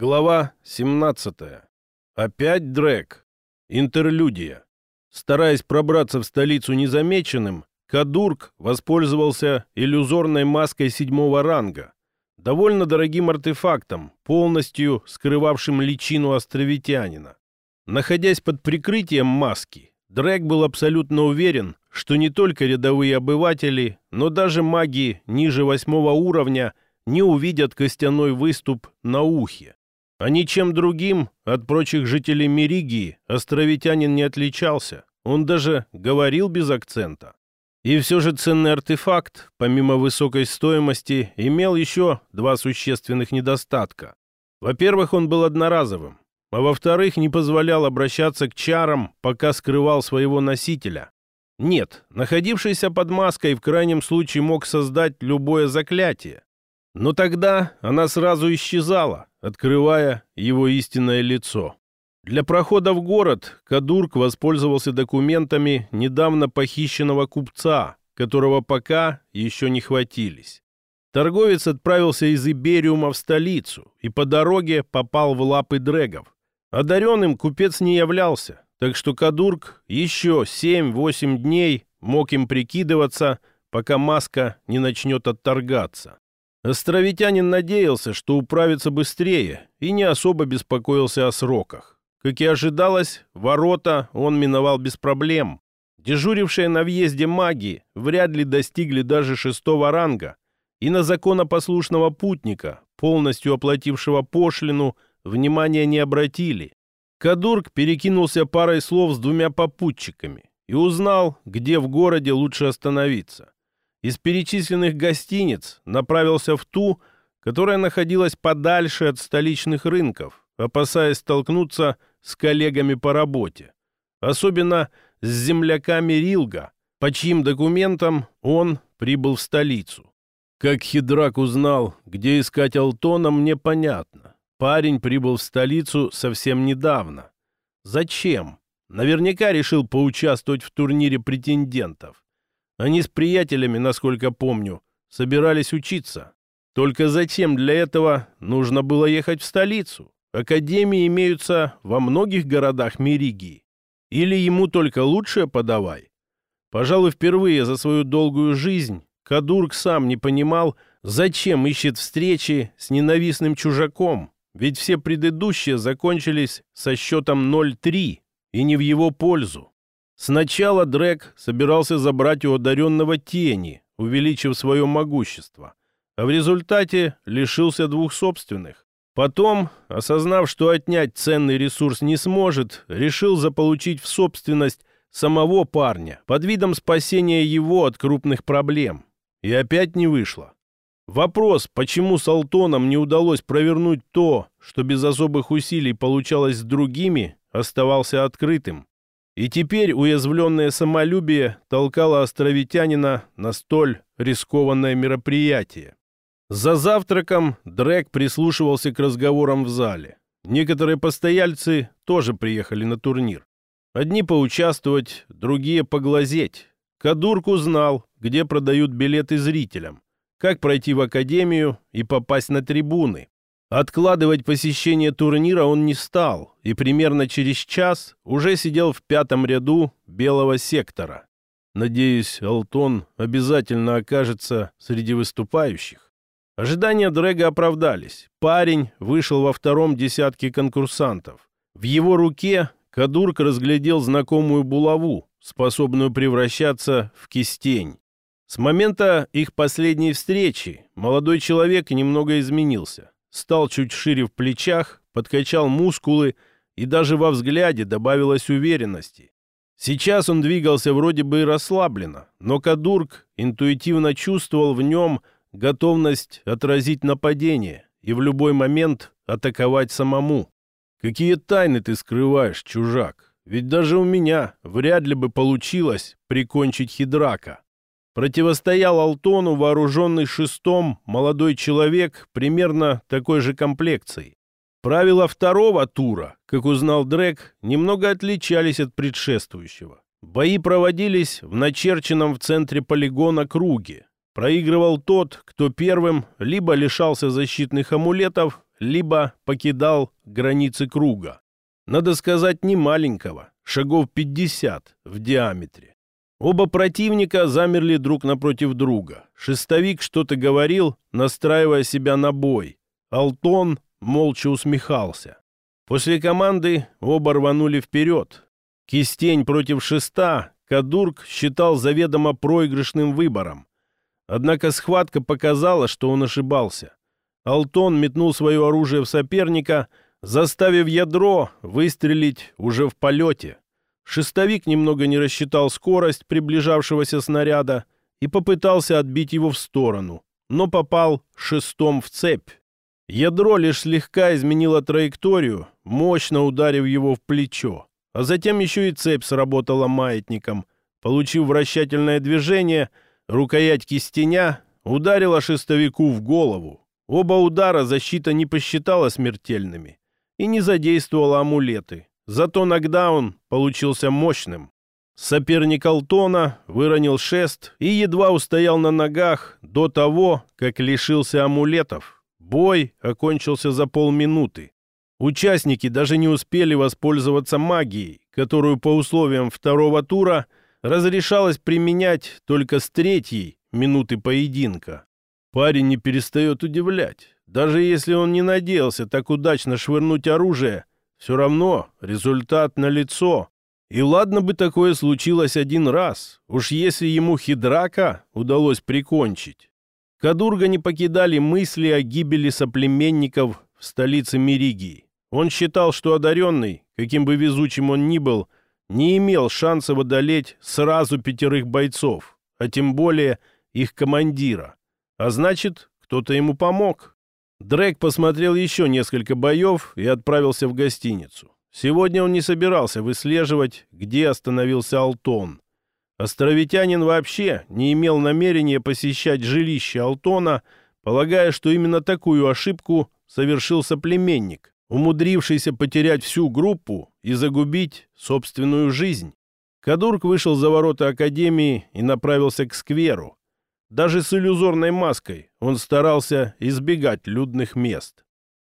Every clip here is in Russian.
Глава 17. Опять Дрэк. Интерлюдия. Стараясь пробраться в столицу незамеченным, Кадурк воспользовался иллюзорной маской седьмого ранга, довольно дорогим артефактом, полностью скрывавшим личину островитянина. Находясь под прикрытием маски, Дрэк был абсолютно уверен, что не только рядовые обыватели, но даже маги ниже восьмого уровня не увидят костяной выступ на ухе. А ничем другим от прочих жителей Меригии островитянин не отличался. Он даже говорил без акцента. И все же ценный артефакт, помимо высокой стоимости, имел еще два существенных недостатка. Во-первых, он был одноразовым, а во-вторых, не позволял обращаться к чарам, пока скрывал своего носителя. Нет, находившийся под маской в крайнем случае мог создать любое заклятие. Но тогда она сразу исчезала, открывая его истинное лицо. Для прохода в город Кадурк воспользовался документами недавно похищенного купца, которого пока еще не хватились. Торговец отправился из Ибериума в столицу и по дороге попал в лапы дрэгов. Одаренным купец не являлся, так что Кадурк еще 7-8 дней мог им прикидываться, пока маска не начнет отторгаться. Островитянин надеялся, что управится быстрее и не особо беспокоился о сроках. Как и ожидалось, ворота он миновал без проблем. Дежурившие на въезде маги вряд ли достигли даже шестого ранга, и на законопослушного путника, полностью оплатившего пошлину, внимания не обратили. Кадурк перекинулся парой слов с двумя попутчиками и узнал, где в городе лучше остановиться из перечисленных гостиниц направился в ту, которая находилась подальше от столичных рынков, опасаясь столкнуться с коллегами по работе. Особенно с земляками Рилга, по чьим документам он прибыл в столицу. Как Хидрак узнал, где искать Алтона, мне понятно. Парень прибыл в столицу совсем недавно. Зачем? Наверняка решил поучаствовать в турнире претендентов. Они с приятелями, насколько помню, собирались учиться. Только зачем для этого нужно было ехать в столицу? Академии имеются во многих городах Меригии. Или ему только лучшее подавай? Пожалуй, впервые за свою долгую жизнь Кадурк сам не понимал, зачем ищет встречи с ненавистным чужаком, ведь все предыдущие закончились со счетом 0-3 и не в его пользу. Сначала Дрек собирался забрать у одаренного тени, увеличив свое могущество, а в результате лишился двух собственных. Потом, осознав, что отнять ценный ресурс не сможет, решил заполучить в собственность самого парня под видом спасения его от крупных проблем. И опять не вышло. Вопрос, почему с Алтоном не удалось провернуть то, что без особых усилий получалось с другими, оставался открытым. И теперь уязвленное самолюбие толкало островитянина на столь рискованное мероприятие. За завтраком Дрэк прислушивался к разговорам в зале. Некоторые постояльцы тоже приехали на турнир. Одни поучаствовать, другие поглазеть. Кадурк узнал, где продают билеты зрителям, как пройти в академию и попасть на трибуны. Откладывать посещение турнира он не стал и примерно через час уже сидел в пятом ряду белого сектора. Надеюсь, Алтон обязательно окажется среди выступающих. Ожидания Дрэга оправдались. Парень вышел во втором десятке конкурсантов. В его руке Кадурк разглядел знакомую булаву, способную превращаться в кистень. С момента их последней встречи молодой человек немного изменился стал чуть шире в плечах, подкачал мускулы и даже во взгляде добавилось уверенности. Сейчас он двигался вроде бы и расслабленно, но Кадурк интуитивно чувствовал в нем готовность отразить нападение и в любой момент атаковать самому. «Какие тайны ты скрываешь, чужак? Ведь даже у меня вряд ли бы получилось прикончить Хидрака». Противостоял Алтону вооруженный шестом молодой человек примерно такой же комплекции. Правила второго тура, как узнал Дрек, немного отличались от предшествующего. Бои проводились в начерченном в центре полигона круге. Проигрывал тот, кто первым либо лишался защитных амулетов, либо покидал границы круга. Надо сказать, не маленького, шагов 50 в диаметре. Оба противника замерли друг напротив друга. Шестовик что-то говорил, настраивая себя на бой. Алтон молча усмехался. После команды оба рванули вперед. Кистень против шеста Кадурк считал заведомо проигрышным выбором. Однако схватка показала, что он ошибался. Алтон метнул свое оружие в соперника, заставив ядро выстрелить уже в полете. Шестовик немного не рассчитал скорость приближавшегося снаряда и попытался отбить его в сторону, но попал шестом в цепь. Ядро лишь слегка изменило траекторию, мощно ударив его в плечо. А затем еще и цепь сработала маятником. Получив вращательное движение, рукоять кистеня ударила шестовику в голову. Оба удара защита не посчитала смертельными и не задействовала амулеты. Зато нокдаун получился мощным. Соперник Алтона выронил шест и едва устоял на ногах до того, как лишился амулетов. Бой окончился за полминуты. Участники даже не успели воспользоваться магией, которую по условиям второго тура разрешалось применять только с третьей минуты поединка. Парень не перестает удивлять. Даже если он не надеялся так удачно швырнуть оружие, все равно результат налицо. И ладно бы такое случилось один раз, уж если ему Хидрака удалось прикончить. Кадурга не покидали мысли о гибели соплеменников в столице Меригии. Он считал, что одаренный, каким бы везучим он ни был, не имел шанса одолеть сразу пятерых бойцов, а тем более их командира. А значит, кто-то ему помог. Дрек посмотрел еще несколько боев и отправился в гостиницу. Сегодня он не собирался выслеживать, где остановился Алтон. Островитянин вообще не имел намерения посещать жилище Алтона, полагая, что именно такую ошибку совершил соплеменник, умудрившийся потерять всю группу и загубить собственную жизнь. Кадурк вышел за ворота Академии и направился к скверу. Даже с иллюзорной маской он старался избегать людных мест.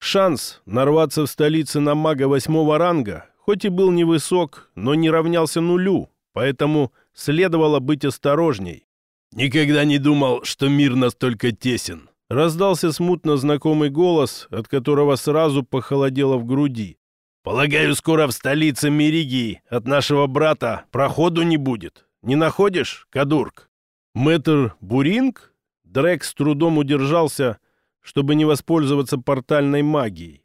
Шанс нарваться в столице на мага восьмого ранга, хоть и был невысок, но не равнялся нулю, поэтому следовало быть осторожней. «Никогда не думал, что мир настолько тесен», — раздался смутно знакомый голос, от которого сразу похолодело в груди. «Полагаю, скоро в столице Меригии от нашего брата проходу не будет. Не находишь, Кадурк?» «Мэтр Буринг?» Дрек с трудом удержался, чтобы не воспользоваться портальной магией.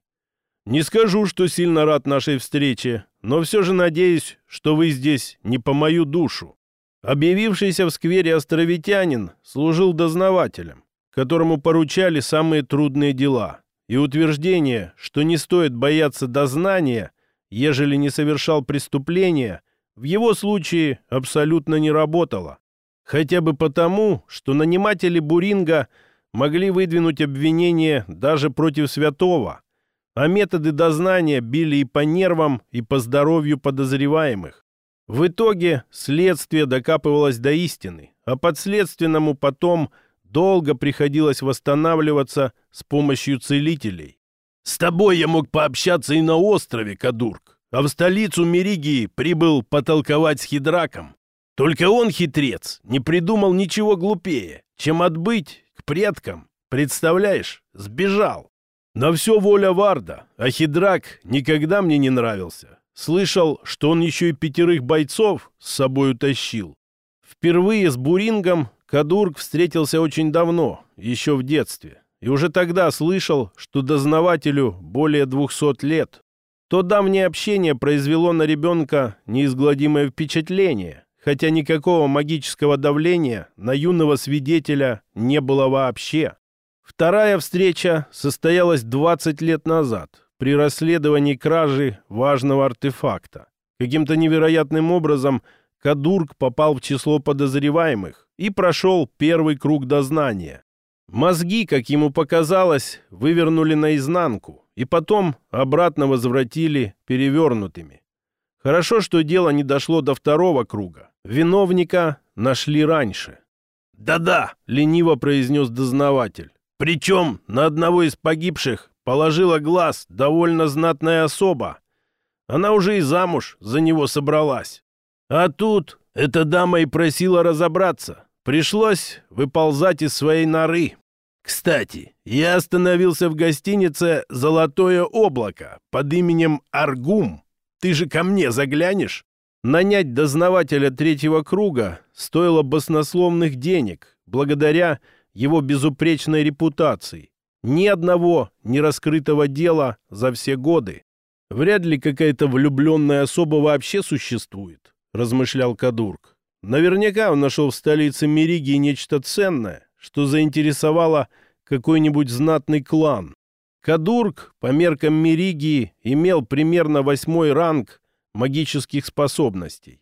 «Не скажу, что сильно рад нашей встрече, но все же надеюсь, что вы здесь не по мою душу. Объявившийся в сквере островитянин служил дознавателем, которому поручали самые трудные дела, и утверждение, что не стоит бояться дознания, ежели не совершал преступления, в его случае абсолютно не работало. Хотя бы потому, что наниматели Буринга могли выдвинуть обвинение даже против святого, а методы дознания били и по нервам, и по здоровью подозреваемых. В итоге следствие докапывалось до истины, а подследственному потом долго приходилось восстанавливаться с помощью целителей. «С тобой я мог пообщаться и на острове, Кадурк, а в столицу Меригии прибыл потолковать с Хидраком. Только он, хитрец, не придумал ничего глупее, чем отбыть к предкам. Представляешь, сбежал. На все воля Варда, а Хидрак никогда мне не нравился. Слышал, что он еще и пятерых бойцов с собой утащил. Впервые с Бурингом Кадург встретился очень давно, еще в детстве. И уже тогда слышал, что дознавателю более двухсот лет. То давнее общение произвело на ребенка неизгладимое впечатление, хотя никакого магического давления на юного свидетеля не было вообще. Вторая встреча состоялась 20 лет назад при расследовании кражи важного артефакта. Каким-то невероятным образом Кадург попал в число подозреваемых и прошел первый круг дознания. Мозги, как ему показалось, вывернули наизнанку и потом обратно возвратили перевернутыми. Хорошо, что дело не дошло до второго круга. Виновника нашли раньше. «Да-да», — лениво произнес дознаватель. Причем на одного из погибших положила глаз довольно знатная особа. Она уже и замуж за него собралась. А тут эта дама и просила разобраться. Пришлось выползать из своей норы. Кстати, я остановился в гостинице «Золотое облако» под именем Аргум. Ты же ко мне заглянешь? Нанять дознавателя третьего круга стоило баснословных денег, благодаря его безупречной репутации. Ни одного нераскрытого дела за все годы. Вряд ли какая-то влюбленная особа вообще существует, размышлял Кадурк. Наверняка он нашел в столице Меригии нечто ценное, что заинтересовало какой-нибудь знатный клан. Кадурк по меркам Меригии имел примерно восьмой ранг магических способностей.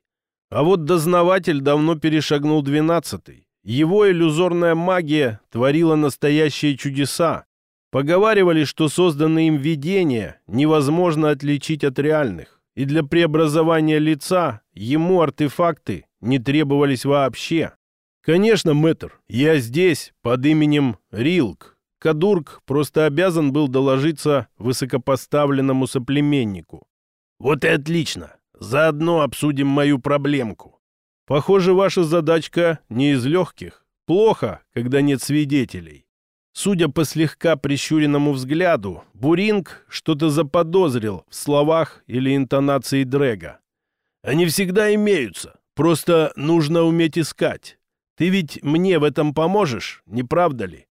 А вот дознаватель давно перешагнул двенадцатый. Его иллюзорная магия творила настоящие чудеса. Поговаривали, что созданные им видения невозможно отличить от реальных, и для преобразования лица ему артефакты не требовались вообще. Конечно, мэтр, я здесь под именем Рилк. Кадурк просто обязан был доложиться высокопоставленному соплеменнику. Вот и отлично. Заодно обсудим мою проблемку. Похоже, ваша задачка не из легких. Плохо, когда нет свидетелей. Судя по слегка прищуренному взгляду, Буринг что-то заподозрил в словах или интонации Дрэга. Они всегда имеются, просто нужно уметь искать. Ты ведь мне в этом поможешь, не правда ли?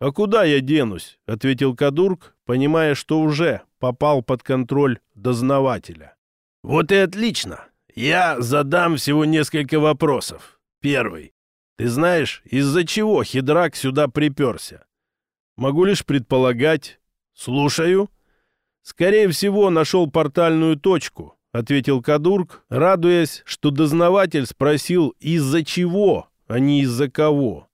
А куда я денусь? ответил Кадурк, понимая, что уже попал под контроль дознавателя. Вот и отлично. Я задам всего несколько вопросов. Первый. Ты знаешь, из-за чего Хидрак сюда приперся? Могу лишь предполагать. Слушаю. Скорее всего, нашел портальную точку, ответил Кадурк, радуясь, что дознаватель спросил из-за чего, а не из-за кого.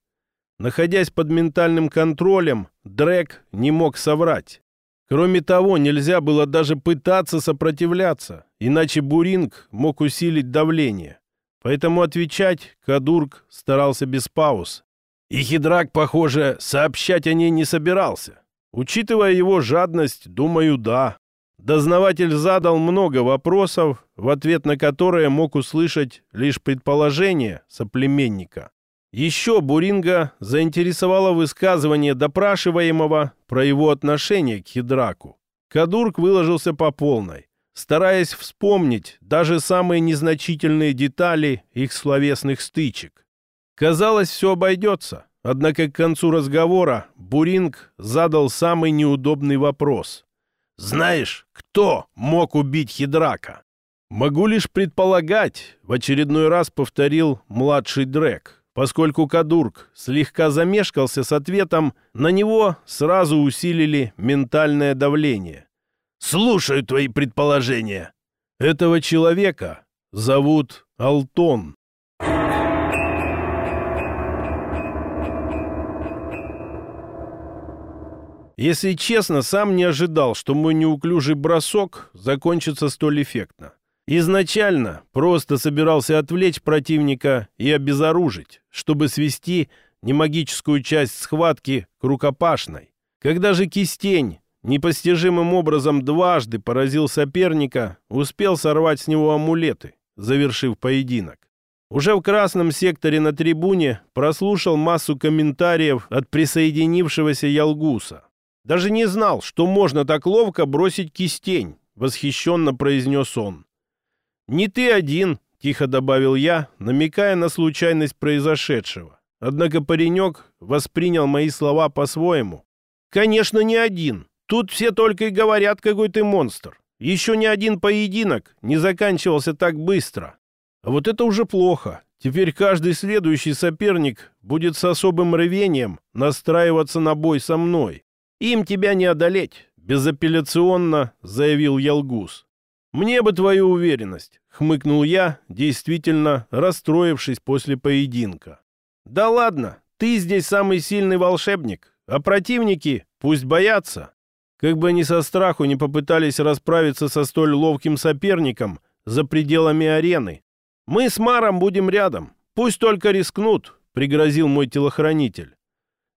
Находясь под ментальным контролем, Дрек не мог соврать. Кроме того, нельзя было даже пытаться сопротивляться, иначе Буринг мог усилить давление. Поэтому отвечать Кадурк старался без пауз. И Хидрак, похоже, сообщать о ней не собирался. Учитывая его жадность, думаю, да. Дознаватель задал много вопросов, в ответ на которые мог услышать лишь предположение соплеменника. Еще Буринга заинтересовало высказывание допрашиваемого про его отношение к Хидраку. Кадурк выложился по полной, стараясь вспомнить даже самые незначительные детали их словесных стычек. Казалось, все обойдется. Однако к концу разговора Буринг задал самый неудобный вопрос. «Знаешь, кто мог убить Хидрака?» «Могу лишь предполагать», — в очередной раз повторил младший Дрек. Поскольку Кадурк слегка замешкался с ответом, на него сразу усилили ментальное давление. «Слушаю твои предположения». «Этого человека зовут Алтон». Если честно, сам не ожидал, что мой неуклюжий бросок закончится столь эффектно. Изначально просто собирался отвлечь противника и обезоружить, чтобы свести немагическую часть схватки к рукопашной. Когда же кистень непостижимым образом дважды поразил соперника, успел сорвать с него амулеты, завершив поединок. Уже в красном секторе на трибуне прослушал массу комментариев от присоединившегося Ялгуса. Даже не знал, что можно так ловко бросить кистень, восхищенно произнес он. «Не ты один», — тихо добавил я, намекая на случайность произошедшего. Однако паренек воспринял мои слова по-своему. «Конечно, не один. Тут все только и говорят, какой ты монстр. Еще ни один поединок не заканчивался так быстро. А вот это уже плохо. Теперь каждый следующий соперник будет с особым рвением настраиваться на бой со мной. «Им тебя не одолеть», — безапелляционно заявил Ялгус. «Мне бы твою уверенность», — хмыкнул я, действительно расстроившись после поединка. «Да ладно, ты здесь самый сильный волшебник, а противники пусть боятся». Как бы они со страху не попытались расправиться со столь ловким соперником за пределами арены. «Мы с Маром будем рядом, пусть только рискнут», — пригрозил мой телохранитель.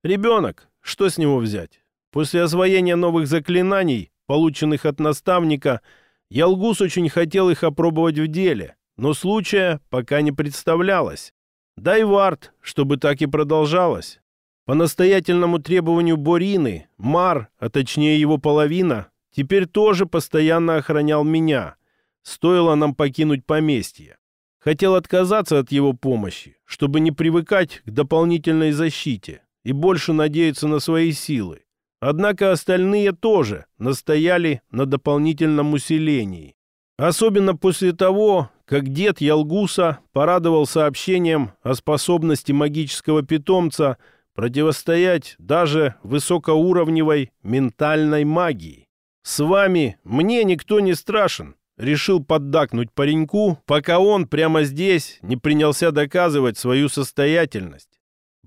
«Ребенок, что с него взять? После освоения новых заклинаний, полученных от наставника, Ялгус очень хотел их опробовать в деле, но случая пока не представлялось. Дай вард, чтобы так и продолжалось. По настоятельному требованию Борины, Мар, а точнее его половина, теперь тоже постоянно охранял меня. Стоило нам покинуть поместье. Хотел отказаться от его помощи, чтобы не привыкать к дополнительной защите и больше надеяться на свои силы. Однако остальные тоже настояли на дополнительном усилении. Особенно после того, как дед Ялгуса порадовал сообщением о способности магического питомца противостоять даже высокоуровневой ментальной магии. «С вами мне никто не страшен», решил поддакнуть пареньку, пока он прямо здесь не принялся доказывать свою состоятельность.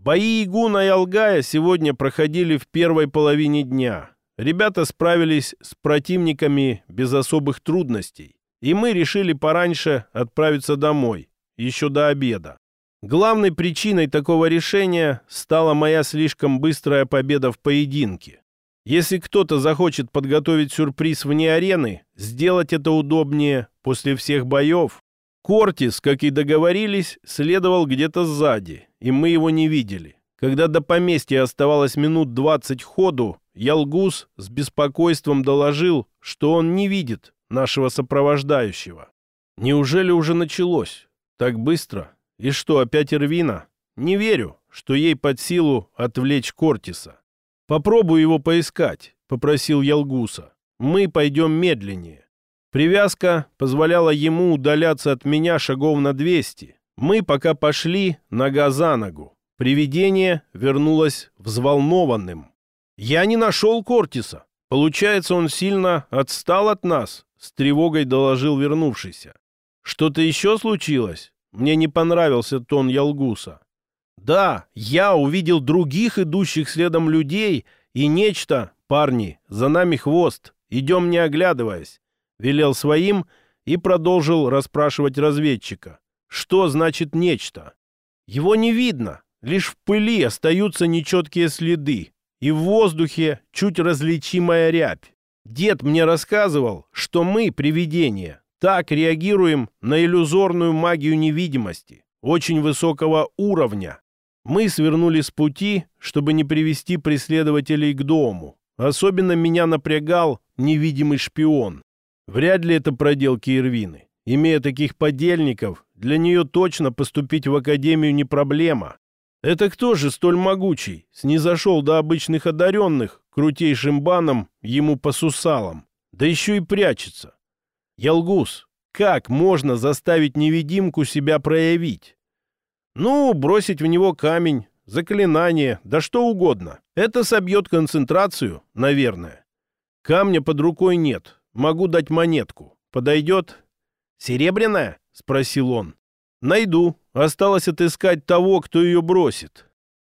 Бои Игуна и Алгая сегодня проходили в первой половине дня. Ребята справились с противниками без особых трудностей, и мы решили пораньше отправиться домой, еще до обеда. Главной причиной такого решения стала моя слишком быстрая победа в поединке. Если кто-то захочет подготовить сюрприз вне арены, сделать это удобнее после всех боев. Кортис, как и договорились, следовал где-то сзади, и мы его не видели. Когда до поместья оставалось минут двадцать ходу, Ялгус с беспокойством доложил, что он не видит нашего сопровождающего. Неужели уже началось? Так быстро? И что, опять Ирвина? Не верю, что ей под силу отвлечь Кортиса. «Попробуй его поискать», — попросил Ялгуса. «Мы пойдем медленнее». Привязка позволяла ему удаляться от меня шагов на двести. Мы пока пошли нога за ногу. Привидение вернулось взволнованным. «Я не нашел Кортиса. Получается, он сильно отстал от нас», — с тревогой доложил вернувшийся. «Что-то еще случилось?» Мне не понравился тон Ялгуса. Да, я увидел других идущих следом людей и нечто, парни, за нами хвост, идем не оглядываясь, велел своим и продолжил расспрашивать разведчика. Что значит нечто? Его не видно, лишь в пыли остаются нечеткие следы, и в воздухе чуть различимая рябь. Дед мне рассказывал, что мы, привидения, так реагируем на иллюзорную магию невидимости, очень высокого уровня. Мы свернули с пути, чтобы не привести преследователей к дому. Особенно меня напрягал невидимый шпион. Вряд ли это проделки Ирвины. Имея таких подельников, для нее точно поступить в академию не проблема. Это кто же столь могучий, снизошел до обычных одаренных, крутейшим баном ему по сусалам, да еще и прячется. Ялгус, как можно заставить невидимку себя проявить? Ну, бросить в него камень, заклинание, да что угодно. Это собьет концентрацию, наверное. Камня под рукой нет. Могу дать монетку. Подойдет? Серебряная? Спросил он. Найду. Осталось отыскать того, кто ее бросит.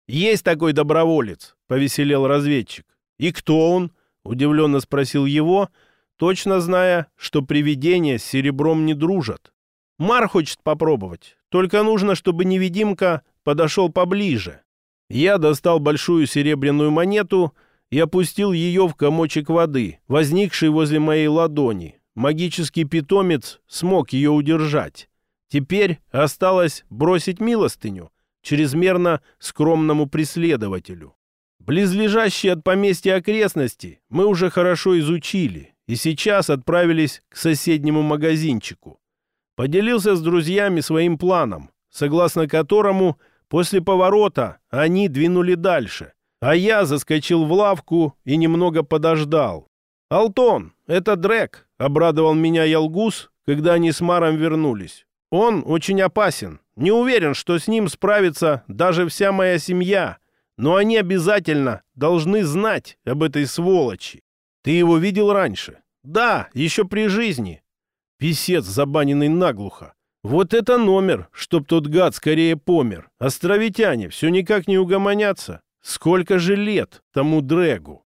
Есть такой доброволец, повеселел разведчик. И кто он? Удивленно спросил его, точно зная, что привидения с серебром не дружат. Мар хочет попробовать. Только нужно, чтобы невидимка подошел поближе. Я достал большую серебряную монету и опустил ее в комочек воды, возникший возле моей ладони. Магический питомец смог ее удержать. Теперь осталось бросить милостыню чрезмерно скромному преследователю. Близлежащие от поместья окрестности мы уже хорошо изучили и сейчас отправились к соседнему магазинчику. Поделился с друзьями своим планом, согласно которому после поворота они двинули дальше, а я заскочил в лавку и немного подождал. «Алтон, это Дрек», — обрадовал меня Ялгус, когда они с Маром вернулись. «Он очень опасен. Не уверен, что с ним справится даже вся моя семья, но они обязательно должны знать об этой сволочи. Ты его видел раньше?» «Да, еще при жизни. Писец, забаненный наглухо. Вот это номер, чтоб тот гад скорее помер. Островитяне все никак не угомонятся. Сколько же лет тому Дрэгу?